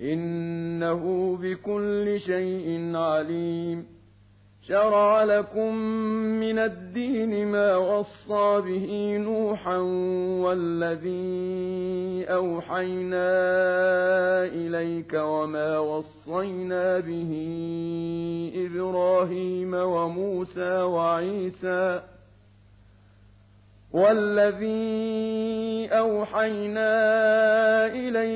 إنه بكل شيء عليم. شرع لكم من الدين ما وصى به نوحا والذي أوحينا إليك وما وصينا به إبراهيم وموسى وعيسى والذي أوحينا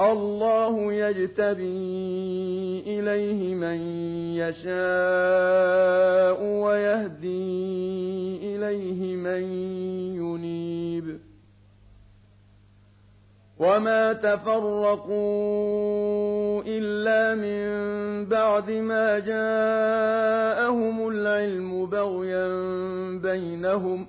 الله يجتبي إليه من يشاء ويهدي إليه من ينيب. وما تفرقوا إلا من بعد ما جاءهم العلم بغيا بينهم ۖ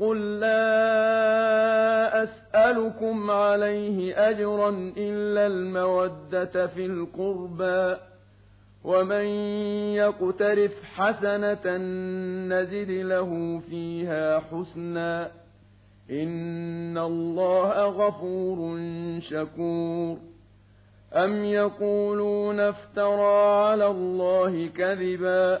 قل لا أسألكم عليه أجرا إلا المودة في القربى ومن يقترف حسنة نزد له فيها حسناً إن الله غفور شكور أم يقولون افترى على الله كذبا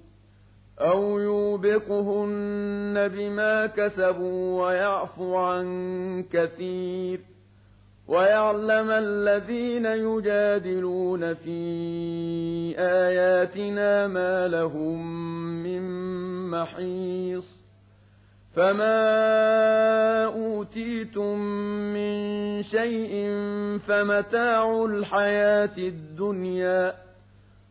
أو يوبقهن بما كسبوا ويعفو عن كثير ويعلم الذين يجادلون في آياتنا ما لهم من محيص فما أوتيتم من شيء فمتاع الحياة الدنيا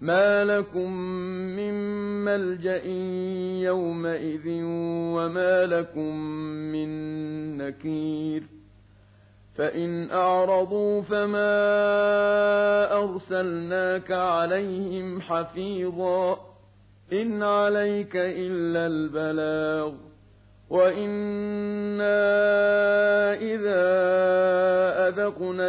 ما لكم من ملجأ يومئذ وما لكم من نكير فإن أعرضوا فما أرسلناك عليهم حفيظا إن عليك إلا البلاغ وإنا إذا أذقنا